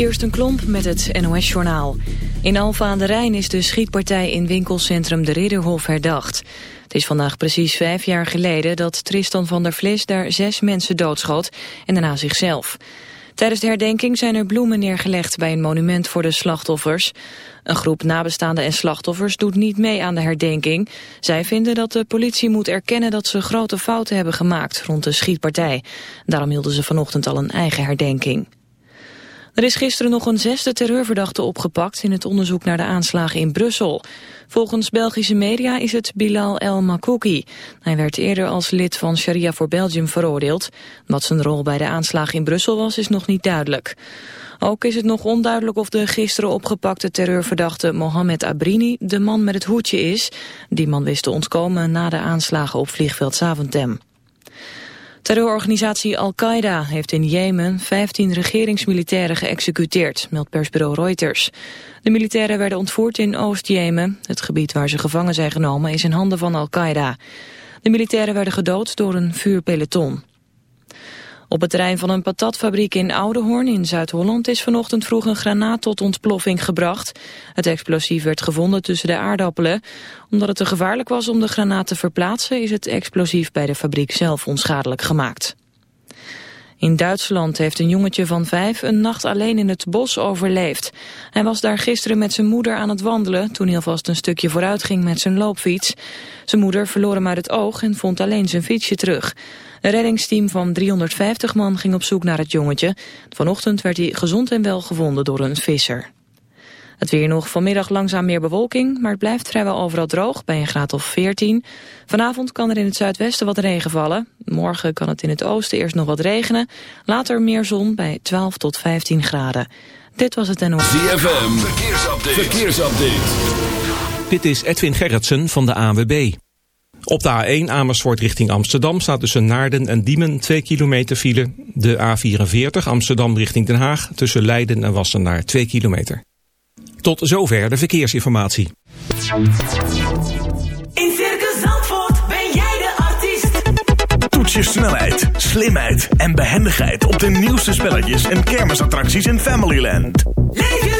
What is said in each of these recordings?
Kirsten Klomp met het NOS-journaal. In Alfa aan de Rijn is de schietpartij in winkelcentrum De Ridderhof herdacht. Het is vandaag precies vijf jaar geleden dat Tristan van der Vlis daar zes mensen doodschoot en daarna zichzelf. Tijdens de herdenking zijn er bloemen neergelegd bij een monument voor de slachtoffers. Een groep nabestaanden en slachtoffers doet niet mee aan de herdenking. Zij vinden dat de politie moet erkennen dat ze grote fouten hebben gemaakt rond de schietpartij. Daarom hielden ze vanochtend al een eigen herdenking. Er is gisteren nog een zesde terreurverdachte opgepakt in het onderzoek naar de aanslagen in Brussel. Volgens Belgische media is het Bilal El Makouki. Hij werd eerder als lid van Sharia voor Belgium veroordeeld. Wat zijn rol bij de aanslagen in Brussel was is nog niet duidelijk. Ook is het nog onduidelijk of de gisteren opgepakte terreurverdachte Mohamed Abrini de man met het hoedje is. Die man wist te ontkomen na de aanslagen op vliegveld Zaventem. Terreurorganisatie Al-Qaeda heeft in Jemen 15 regeringsmilitairen geëxecuteerd, meldt persbureau Reuters. De militairen werden ontvoerd in Oost-Jemen. Het gebied waar ze gevangen zijn genomen is in handen van Al-Qaeda. De militairen werden gedood door een vuurpeloton. Op het terrein van een patatfabriek in Oudehoorn in Zuid-Holland is vanochtend vroeg een granaat tot ontploffing gebracht. Het explosief werd gevonden tussen de aardappelen. Omdat het te gevaarlijk was om de granaat te verplaatsen is het explosief bij de fabriek zelf onschadelijk gemaakt. In Duitsland heeft een jongetje van vijf een nacht alleen in het bos overleefd. Hij was daar gisteren met zijn moeder aan het wandelen... toen hij alvast een stukje vooruit ging met zijn loopfiets. Zijn moeder verloor hem uit het oog en vond alleen zijn fietsje terug. Een reddingsteam van 350 man ging op zoek naar het jongetje. Vanochtend werd hij gezond en wel gevonden door een visser. Het weer nog vanmiddag langzaam meer bewolking, maar het blijft vrijwel overal droog bij een graad of 14. Vanavond kan er in het zuidwesten wat regen vallen. Morgen kan het in het oosten eerst nog wat regenen. Later meer zon bij 12 tot 15 graden. Dit was het NOS. ZFM, verkeersupdate. verkeersupdate. Dit is Edwin Gerritsen van de AWB. Op de A1 Amersfoort richting Amsterdam staat tussen Naarden en Diemen 2 kilometer file. De A44 Amsterdam richting Den Haag tussen Leiden en Wassenaar 2 kilometer. Tot zover de verkeersinformatie. In Circus Zandvoort ben jij de artiest. Toets je snelheid, slimheid en behendigheid op de nieuwste spelletjes en kermisattracties in Familyland. Leef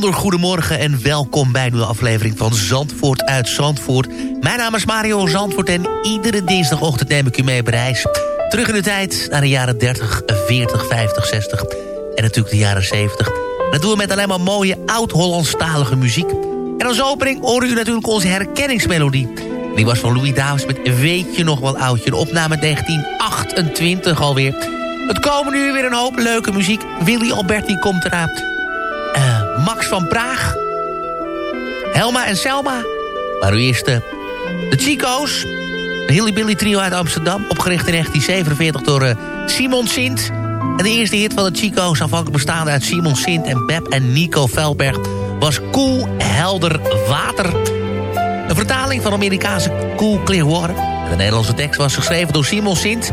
Bijzonder goedemorgen en welkom bij een nieuwe aflevering van Zandvoort uit Zandvoort. Mijn naam is Mario Zandvoort en iedere dinsdagochtend neem ik u mee op reis. Terug in de tijd naar de jaren 30, 40, 50, 60 en natuurlijk de jaren 70. En dat doen we met alleen maar mooie oud-Hollandstalige muziek. En als opening horen u natuurlijk onze herkenningsmelodie. Die was van Louis Davis met Weet je nog wel oudje. Een opname 1928 alweer. Het komen nu weer een hoop leuke muziek. Willy Alberti komt eraan. Max van Praag. Helma en Selma. Maar u eerst eh, de Chico's. Een Hilly Billy trio uit Amsterdam. Opgericht in 1947 door eh, Simon Sint. En de eerste hit van de Chico's, aanvankelijk bestaande uit Simon Sint en Beb en Nico Velberg, was Koel Helder Water. Een vertaling van Amerikaanse Cool Clear Water. De Nederlandse tekst was geschreven door Simon Sint.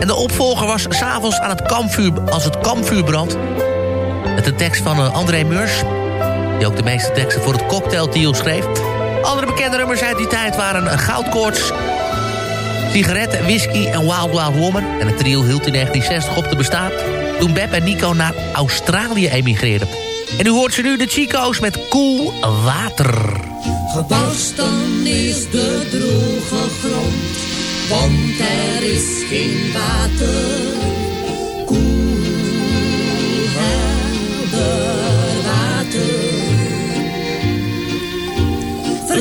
En de opvolger was s'avonds aan het kampvuur, als het kampvuur brandt. Met de tekst van eh, André Meurs. Die ook de meeste teksten voor het cocktaildeal schreef. Andere bekende nummers uit die tijd waren een Goudkoorts... Sigaretten, whisky en Wild Wild Woman. En het trio hield in 1960 op te bestaan... toen Beb en Nico naar Australië emigreerden. En u hoort ze nu de Chico's met Koel Water. Gebarsten is de droge grond, want er is geen water.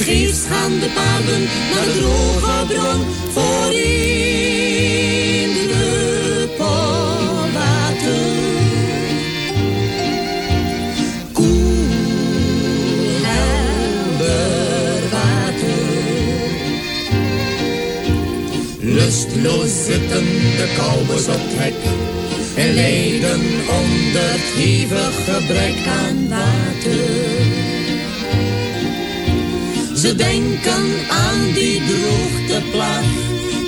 Vergeefs gaan de paden naar de droge bron voor in de polwater. Koel helder water. Lustloos zitten de kouwers op trek en lijden onder hevig gebrek aan water. Ze denken aan die droogteplaag,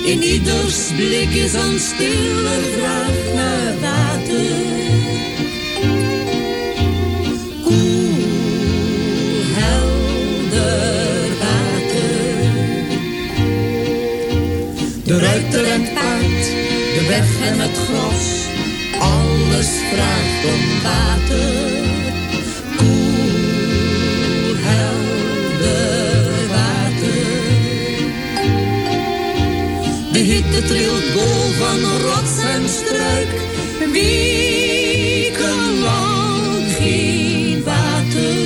in ieders blik is een stille vraag naar water. Koel, helder water. De ruiter en het paard, de weg en het gras, alles vraagt om water. Hitte trilt boven rots en struik, wekenlang geen water.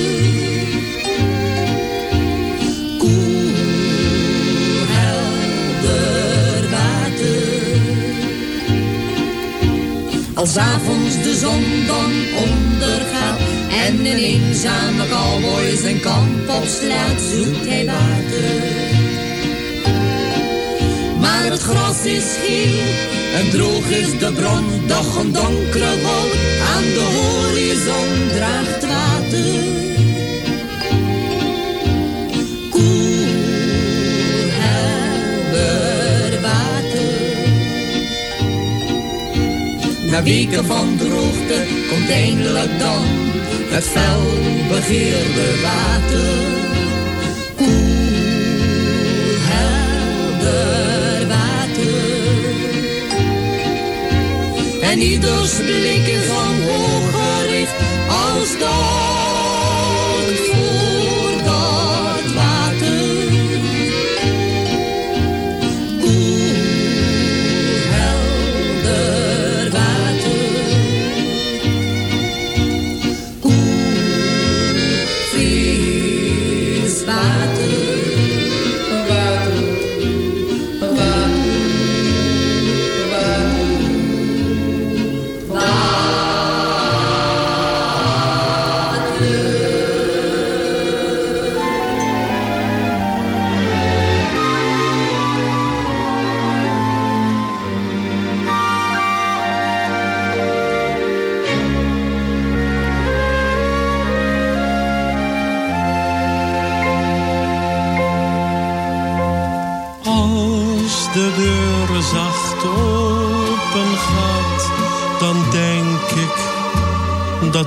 Koel, helder water. Als avonds de zon dan ondergaat en een eenzame cowboy zijn kamp opslaat, zoekt hij water. Gras is geel en droog is de bron, doch een donkere wolk aan de horizon draagt water. Koel, helder water. Na weken van droogte komt eindelijk dan het fel begeerde water. Ieders blik is omhoog gericht als dank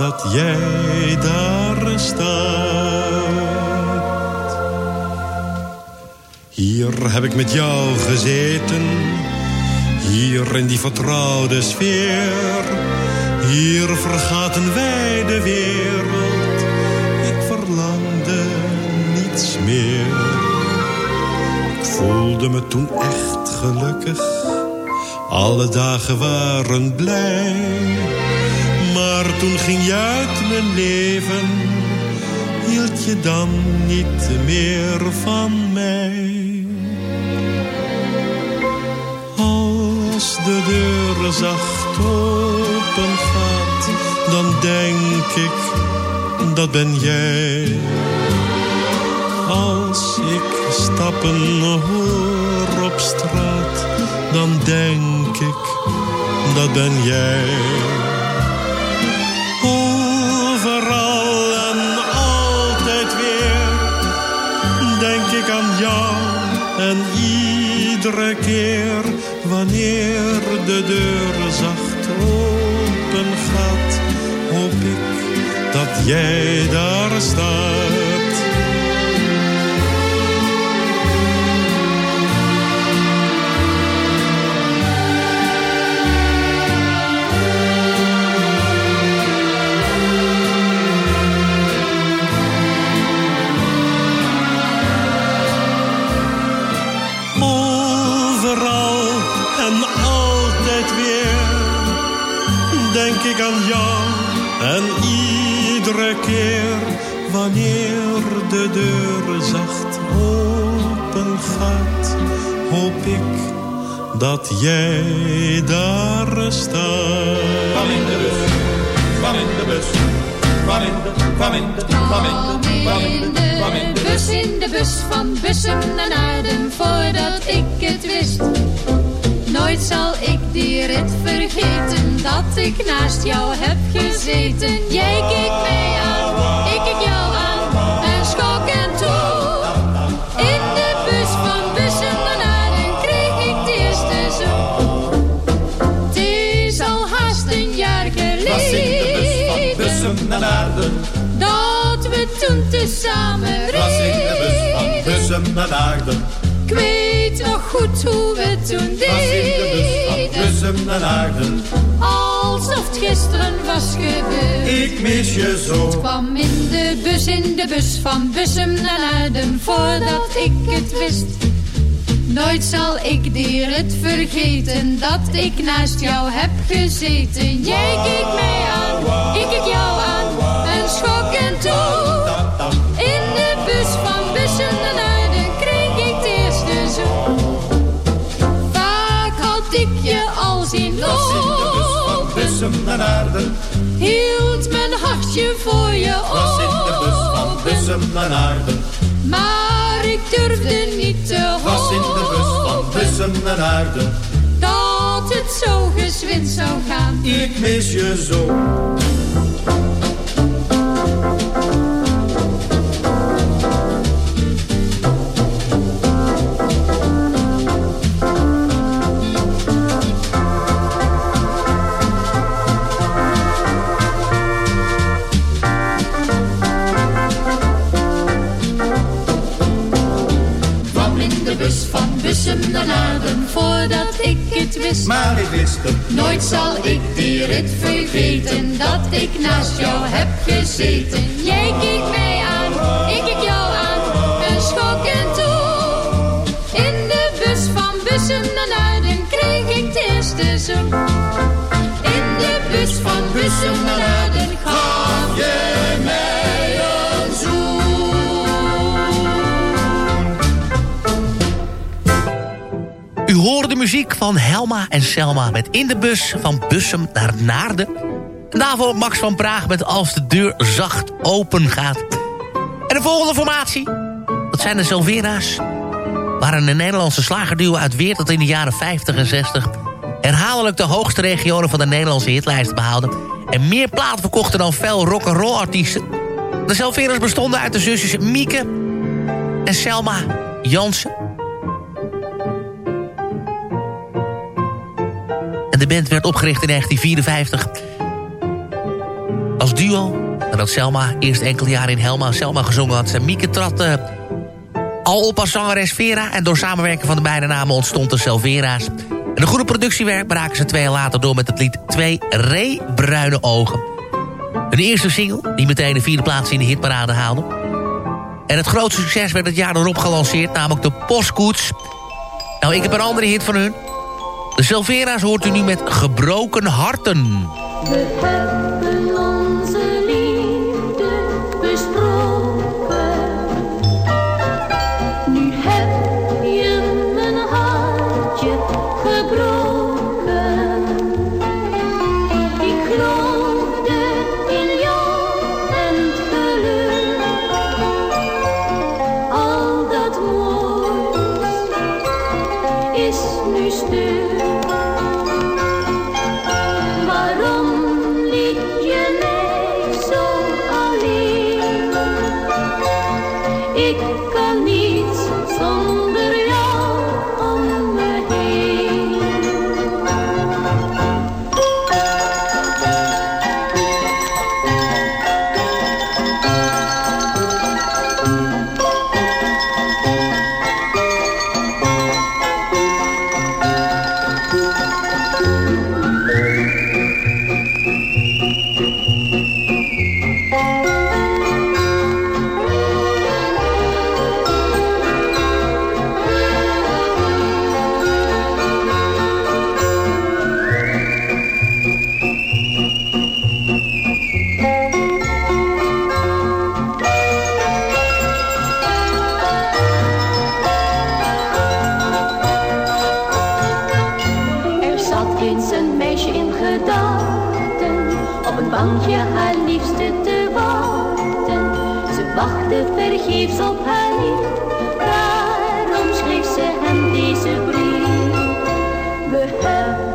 dat jij daar staat. Hier heb ik met jou gezeten, hier in die vertrouwde sfeer. Hier vergaten wij de wereld, ik verlangde niets meer. Ik voelde me toen echt gelukkig, alle dagen waren blij. Toen ging je uit mijn leven, hield je dan niet meer van mij. Als de deur zacht open gaat, dan denk ik, dat ben jij. Als ik stappen hoor op straat, dan denk ik, dat ben jij. En iedere keer wanneer de deur zacht open gaat, hoop ik dat jij daar staat. Keer wanneer de deur zacht open gaat, hoop ik dat jij daar staat. Van in de bus, van in de bus, van in de, van in de, van in de, van in de, van in de bus. in de bus van Bussum naar Naarden, voordat ik het wist. Nooit zal ik die rit vergeten, dat ik naast jou heb gezeten. Jij keek mij aan, ik keek jou aan, en schok en toe. In de bus van naar Naarden kreeg ik de eerste zoen. Het is al haast een jaar Was in de bus van geleden Naarden. dat we toen tezamen Was in de bus van reden. Ik weet nog goed hoe we toen deden. Alsof het gisteren was gebeurd. Ik mis je zo. kwam in de bus, in de bus van Bussum naar Naarden voordat ik het wist. Nooit zal ik die rit vergeten dat ik naast jou heb gezeten. Jij keek mij aan, ik keek jou aan en schok en toe. Hield mijn hartje voor je Was in de bus van open. Bussum naar Naarden. Maar ik durfde niet te Was in de bus van Bussum naar Naarden. Dat het zo gezwind zou gaan. Ik mis je zo. Maar het. Nooit zal ik die rit vergeten dat ik naast jou heb gezeten. Jij keek mij aan, ik keek jou aan en schok en toe. In de bus van Bussum naar Naarden kreeg ik de eerste zoen. In de bus van Bussum naar Naarden gaf hoorde de muziek van Helma en Selma met In de Bus van Bussum naar Naarden. En daarvoor Max van Praag met Als de deur zacht open gaat. En de volgende formatie, dat zijn de Silvera's. Waren een Nederlandse slagerduo uit Weert dat in de jaren 50 en 60... herhaaldelijk de hoogste regionen van de Nederlandse hitlijst behaalden... en meer platen verkochten dan veel rock'n'roll artiesten. De Silvera's bestonden uit de zusjes Mieke en Selma Jansen... de band werd opgericht in 1954 als duo. Nadat Selma eerst enkele jaren in Helma Selma gezongen had. Mieke trad eh, al op als zangeres Vera. En door samenwerken van de beide namen ontstond de Selvera's. En de goede productiewerk braken ze twee jaar later door met het lied Twee Ree Bruine Ogen. Hun eerste single, die meteen de vierde plaats in de hitparade haalde. En het grootste succes werd het jaar erop gelanceerd, namelijk de Postkoets. Nou, ik heb een andere hit van hun. De Silvera's hoort u nu met Gebroken Harten.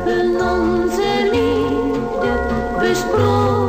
hebben onze liefde besproken.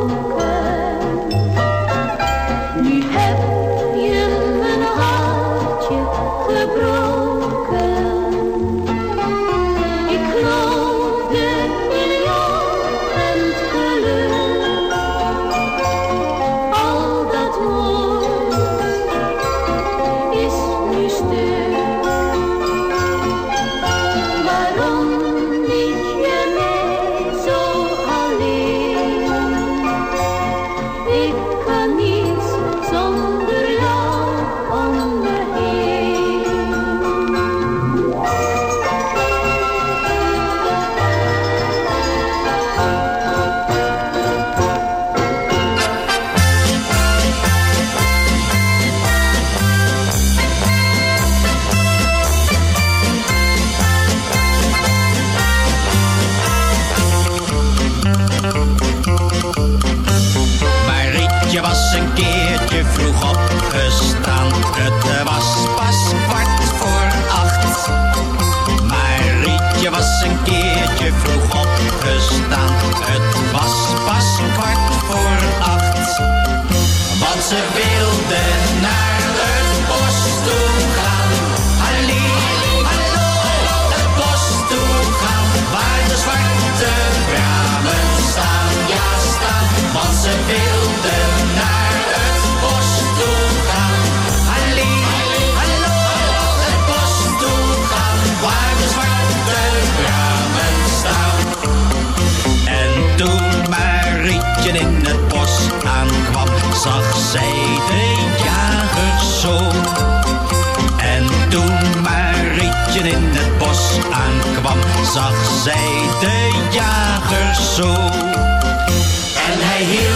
zag zij de jagers zo. En hij hield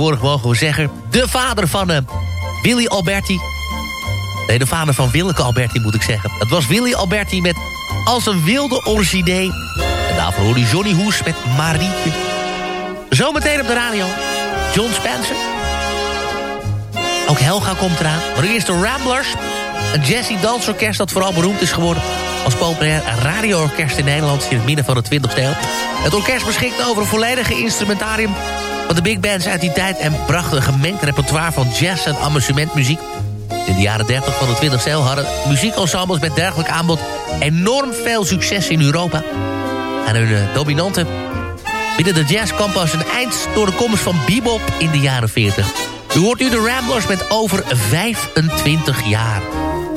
tegenwoordig mogen we zeggen... de vader van eh, Willy Alberti. Nee, de vader van Willeke Alberti moet ik zeggen. Het was Willy Alberti met Als een wilde orchidee. En daarvoor hoorde Johnny Hoes met Marietje. Zometeen op de radio. John Spencer. Ook Helga komt eraan. Maar eerst de Ramblers. Een jazzy dansorkest dat vooral beroemd is geworden... als populair radioorkest in Nederland... in het midden van de 20e eeuw. Het orkest beschikt over een volledige instrumentarium... de big bands uit die tijd... en bracht een gemengd repertoire van jazz en amusementmuziek. In de jaren 30 van de 20e eeuw hadden muziekensembles met dergelijk aanbod... enorm veel succes in Europa. En hun eh, dominante binnen de jazz kwam pas een eind... door de komst van bebop in de jaren 40. U hoort nu de Ramblers met over 25 jaar.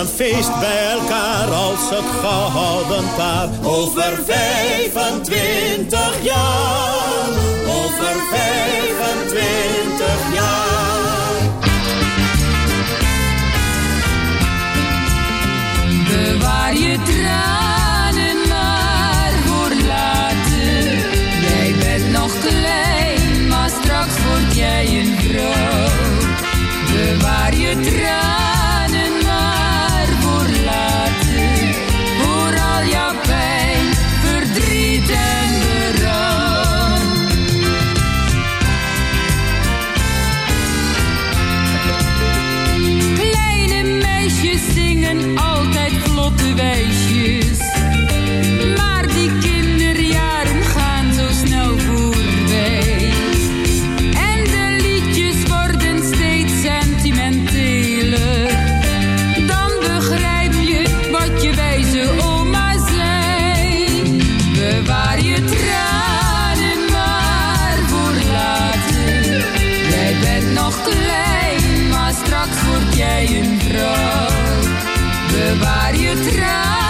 Een feest bij elkaar als het gouden paar. over 25 jaar. Over 25 jaar. Straks word jij een vrouw. Bewaar je tranen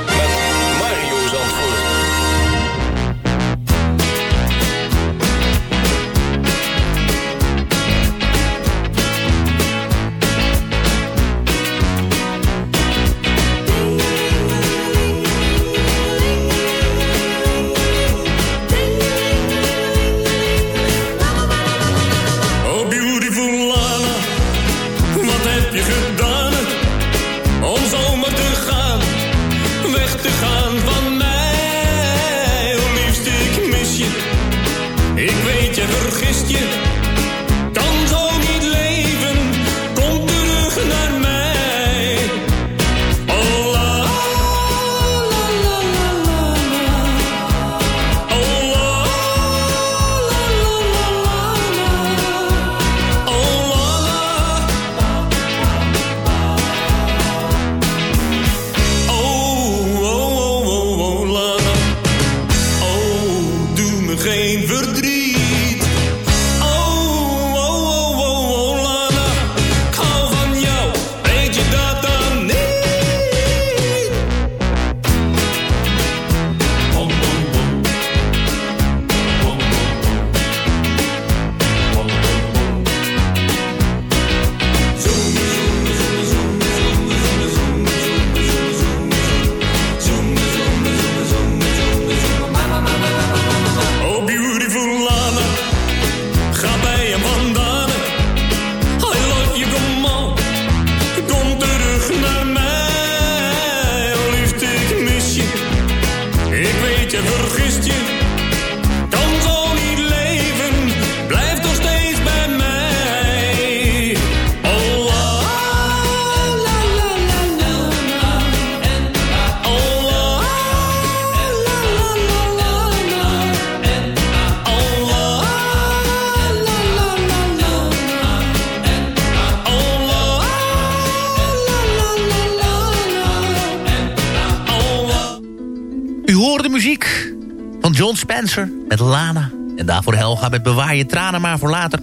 Helga met Bewaar je tranen maar voor later.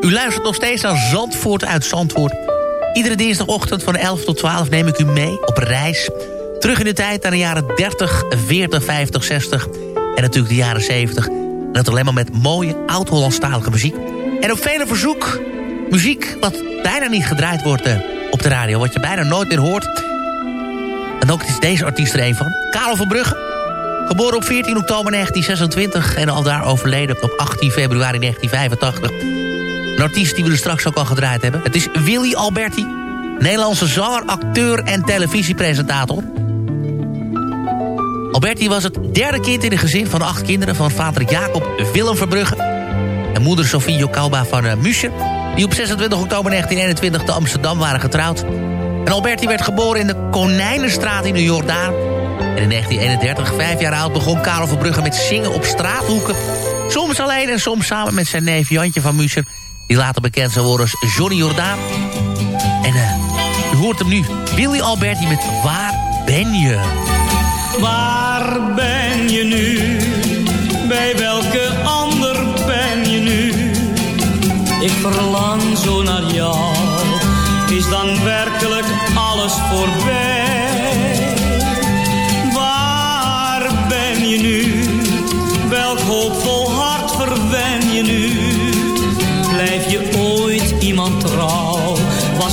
U luistert nog steeds naar Zandvoort uit Zandvoort. Iedere dinsdagochtend van 11 tot 12 neem ik u mee op reis. Terug in de tijd naar de jaren 30, 40, 50, 60 en natuurlijk de jaren 70. En dat alleen maar met mooie oud-Hollandstalige muziek. En op vele verzoek muziek wat bijna niet gedraaid wordt eh, op de radio. Wat je bijna nooit meer hoort. En ook is deze artiest er een van. Karel van Brugge. Geboren op 14 oktober 1926 en al daar overleden op 18 februari 1985. Een artiest die we er straks ook al gedraaid hebben. Het is Willy Alberti. Nederlandse zanger, acteur en televisiepresentator. Alberti was het derde kind in een gezin van acht kinderen... van vader Jacob Willem Verbrugge... en moeder Sofie Jokauba van uh, die op 26 oktober 1921 te Amsterdam waren getrouwd. En Alberti werd geboren in de Konijnenstraat in de Jordaan. En in 1931, vijf jaar oud, begon Karel Verbrugge met zingen op straathoeken. Soms alleen en soms samen met zijn neef Jantje van Muscher... die later bekend zou worden als Johnny Jordaan. En uh, u hoort hem nu, Willy Alberti met Waar ben je? Waar ben je nu? Bij welke ander ben je nu? Ik verlang zo naar jou. Is dan werkelijk alles voorbij?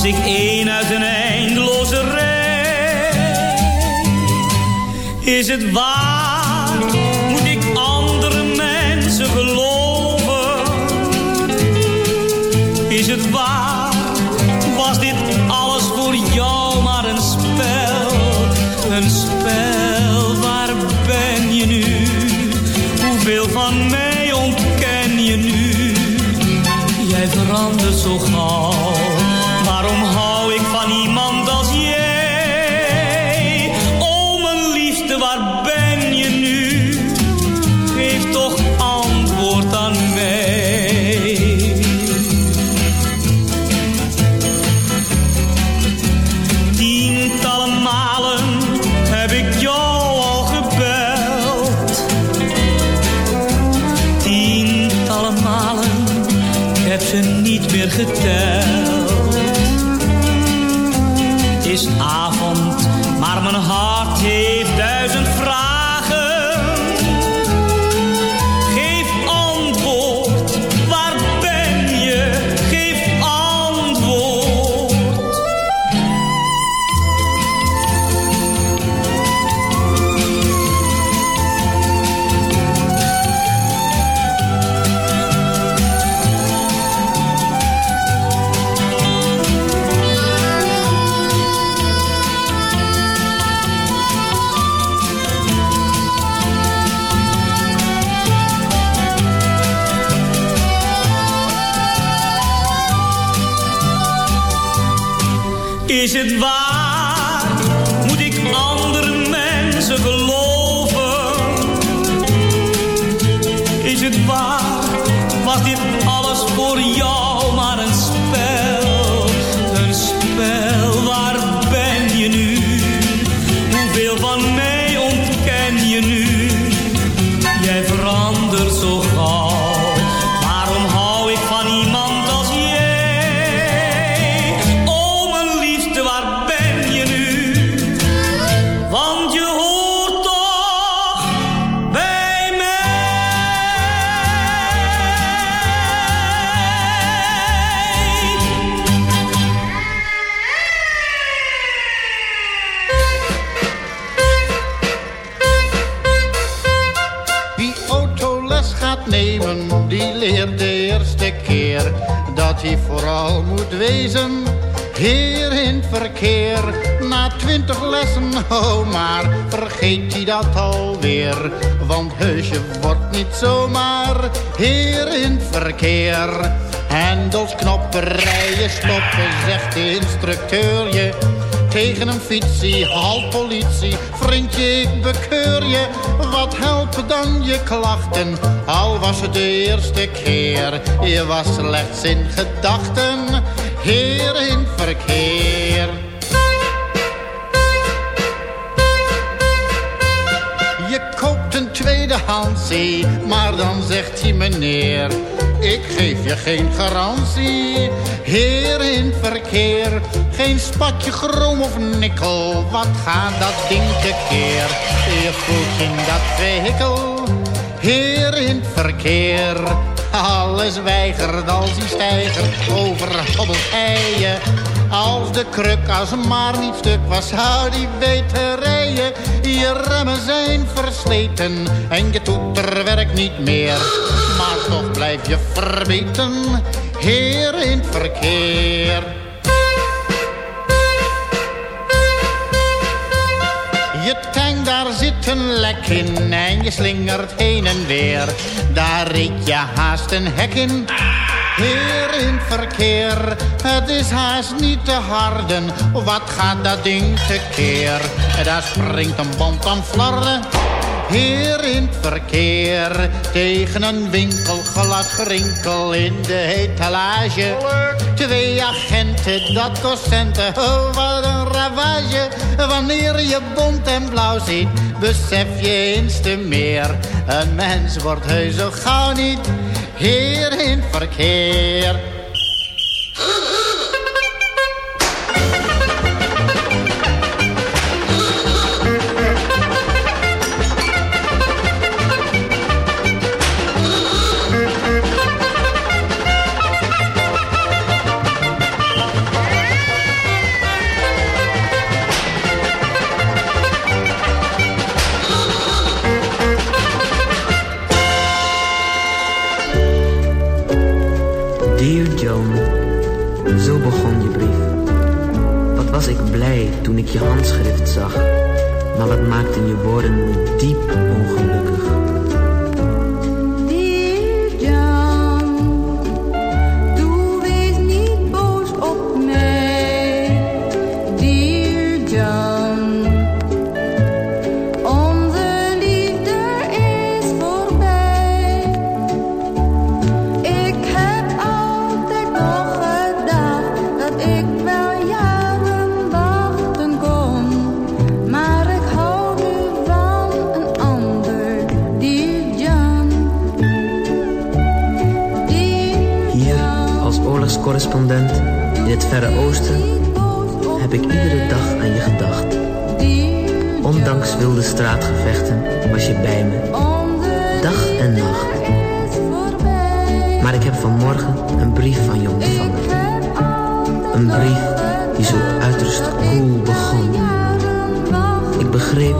Ik één uit een eindeloze rij? Is het waar? Nemen, die leert de eerste keer dat hij vooral moet wezen. Heer in het verkeer, na twintig lessen, oh maar, vergeet hij dat alweer. Want heusje wordt niet zomaar heer in het verkeer. Hendels, knoppen, rijden, stoppen, zegt de instructeur je. Tegen een fietsie, halt politie, vriendje ik bekeur je. Wat helpen dan je klachten, al was het de eerste keer. Je was slechts in gedachten, heer in verkeer. Je koopt een de Hansie, maar dan zegt hij meneer... Ik geef je geen garantie, heer in verkeer. Geen spatje chroom of nikkel, wat gaat dat ding tekeer? Je voelt in dat vehikel, heer in verkeer. Alles weigert als hij stijger over hobbelkeien. Als de kruk als maar niet stuk was, zou die weten rijden. Je remmen zijn versleten en je toeter werkt niet meer. Maar toch blijf je verbeten, heer in het verkeer. Je tank, daar zit een lek in en je slingert heen en weer. Daar reed je haast een hek in. Heer in het verkeer, het is haast niet te harden. Wat gaat dat ding tekeer? Daar springt een band aan flarden. Heer in het verkeer, tegen een winkel glad gerinkel in de etalage. Twee agenten, dat kost centen, oh wat een ravage. Wanneer je bont en blauw ziet, besef je eens te meer. Een mens wordt heus zo gauw niet heer in het verkeer. Maar wat maakten begreep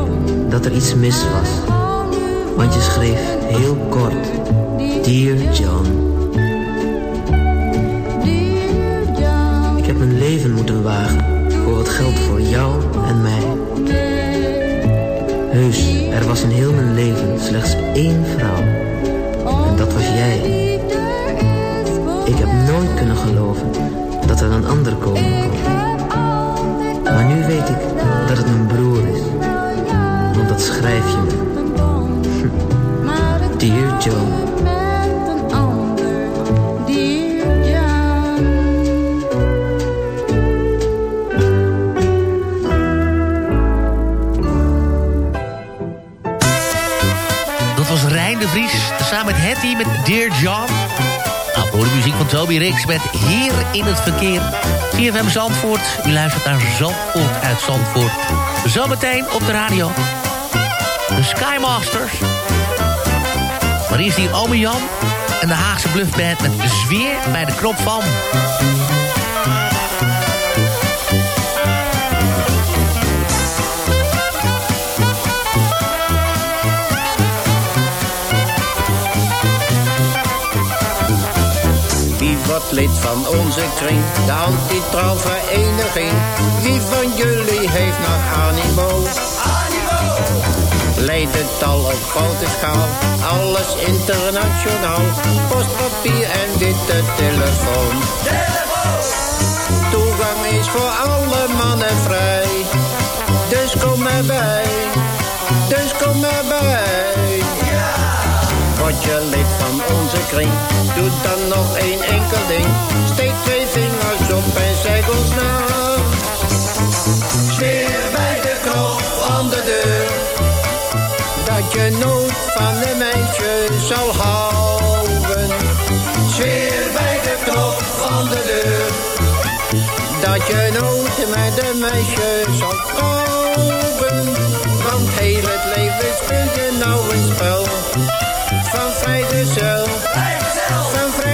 dat er iets mis was, want je schreef heel kort, Dear John. Ik heb mijn leven moeten wagen voor wat geldt voor jou en mij. Heus, er was in heel mijn leven slechts één vrouw. En dat was jij. Ik heb nooit kunnen geloven dat er een ander komen kon. Maar nu weet ik dat het mijn broer is. Schrijf je me. Dear Joan. Dear John. Dat was Rijn de Vries, samen met Hetty met Dear John. Nou, voor de muziek van Toby Rix met Heer in het Verkeer. CFM Zandvoort, u luistert naar Zandvoort uit Zandvoort. Zometeen op de radio. Skymasters. Maar hier Ome Jan en de Haagse Bluffband met Zweer bij de knop van... Wie wordt lid van onze kring, de anti-trouwvereniging? Wie van jullie heeft nog animo? Leidental op grote schaal, alles internationaal. Postpapier en witte telefoon. Toegang is voor alle mannen vrij. Dus kom erbij, dus kom erbij. Word je lid van onze kring, doe dan nog één enkel ding. Steek twee vingers op en zeg ons na. Sfeer bij de knop je nooit van een meisje zal houden. Zweer bij de knop van de deur, dat je nooit met een meisje zal trouwen. Want heel het leven speel je nou een spel van vrijgezel, van vrijgezel.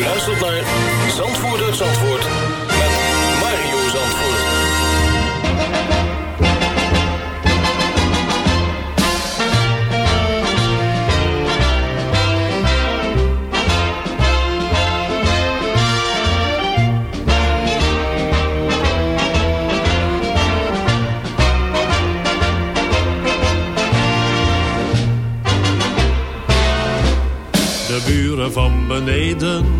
U luistert naar Zandvoort uit Zandvoort met Mario Zandvoort. Van beneden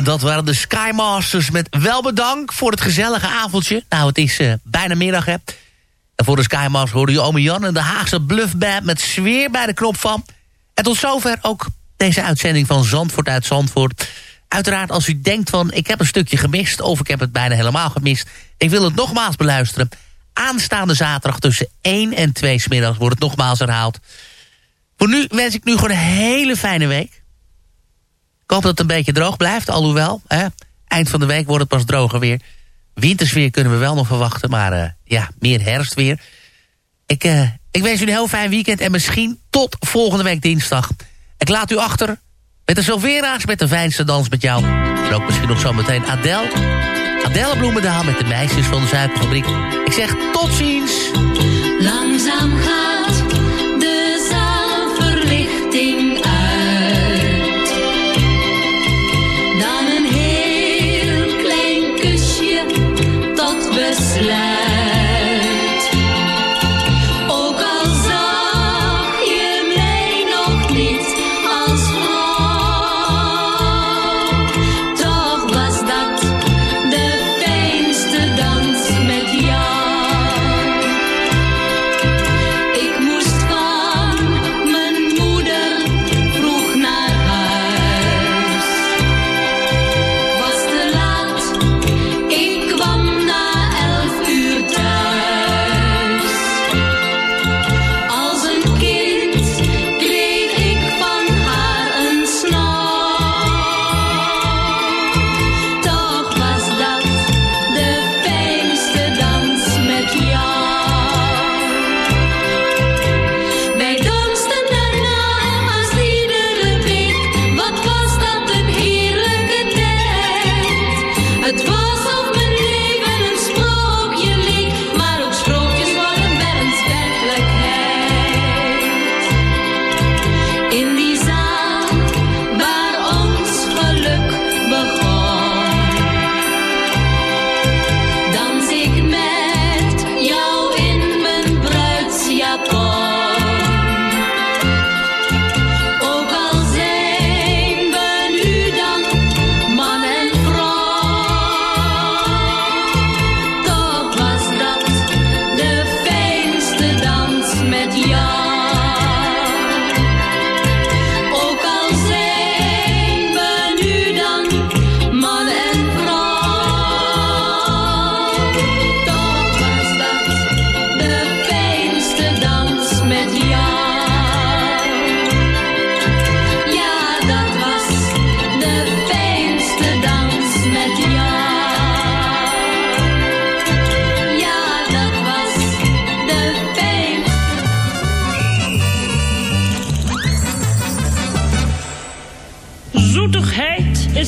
en dat waren de Skymasters met wel bedankt voor het gezellige avondje. Nou, het is eh, bijna middag, hè. En voor de Skymasters hoorde je Ome Jan en de Haagse Bluffband... met sfeer bij de knop van. En tot zover ook deze uitzending van Zandvoort uit Zandvoort. Uiteraard als u denkt van ik heb een stukje gemist... of ik heb het bijna helemaal gemist... ik wil het nogmaals beluisteren. Aanstaande zaterdag tussen 1 en 2 smiddags wordt het nogmaals herhaald. Voor nu wens ik nu gewoon een hele fijne week. Ik hoop dat het een beetje droog blijft, alhoewel. Hè, eind van de week wordt het pas droger weer. Wintersweer kunnen we wel nog verwachten, maar eh, ja, meer herfstweer. Ik, eh, ik wens u een heel fijn weekend en misschien tot volgende week dinsdag. Ik laat u achter met de Silvera's met de fijnste dans met jou. En ook misschien nog zometeen Adele. Adele Bloemendaal met de meisjes van de Zuikerfabriek. Ik zeg tot ziens. Langzaam gaat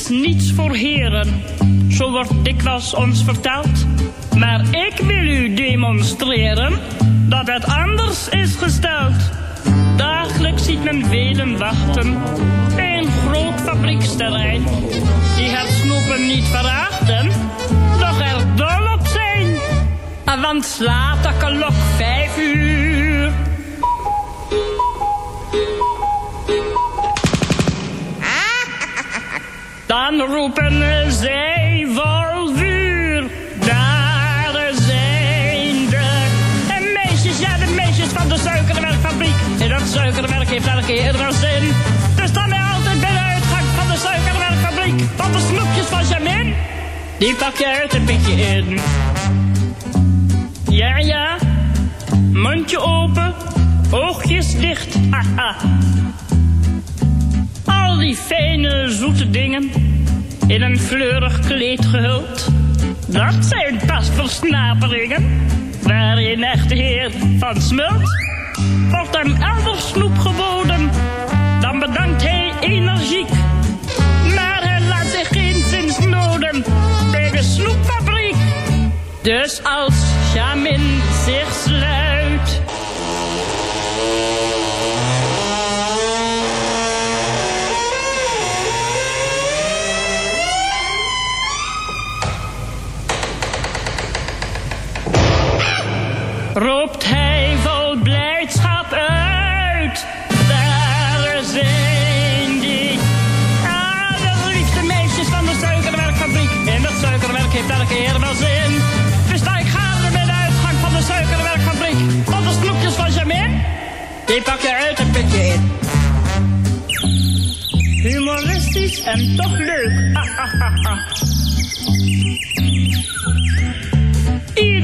niets voor heren, zo wordt dikwijls ons verteld. Maar ik wil u demonstreren dat het anders is gesteld. Dagelijks ziet men velen wachten een groot fabrieksterrein. Die het snoepen niet verachten, doch er dol op zijn. Want slaat de klok vijf uur. dan roepen zij vol vuur. Daar zijn de en meisjes, ja de meisjes van de suikerwerkfabriek. En dat suikerwerk heeft elke eerder zin. Dus dan ben je altijd bij de uitgang van de suikerwerkfabriek. Want de snoepjes van Jamin, die pak je uit een beetje in. Ja, ja, mondje open, oogjes dicht, haha. Die fijne, zoete dingen, in een fleurig kleed gehuld. Dat zijn pas versnaperingen, waar een echte heer van smult. Wordt hem elders snoep geboden, dan bedankt hij energiek. Maar hij laat zich geen zins noden bij de snoepfabriek. Dus als Jamin zich sluit... roept hij vol blijdschap uit. Daar zijn die. Ah, de liefste meisjes van de suikerwerkfabriek. En dat suikerwerk heeft elke keer wel zin. Dus sta ik de uitgang van de suikerwerkfabriek. Want de snoepjes van Jamin, die pak je uit een pitje in. Humoristisch en toch leuk.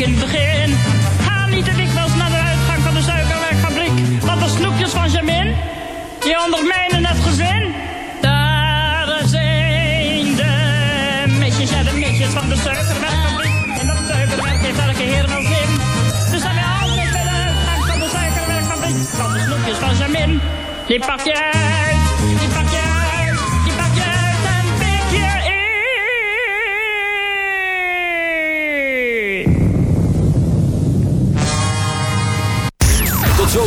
in het begin. Ga niet te dikwijls naar de uitgang van de suikerwerkfabriek. Want de snoepjes van Jamin, die ondermijnen het gezin. Daar zijn de meisjes, ja de meisjes van de suikerwerkfabriek. En dat suikerwerk heeft elke heer wel zin. Dan weer altijd bij de uitgang van de suikerwerkfabriek. Want de snoepjes van Jamin, die pak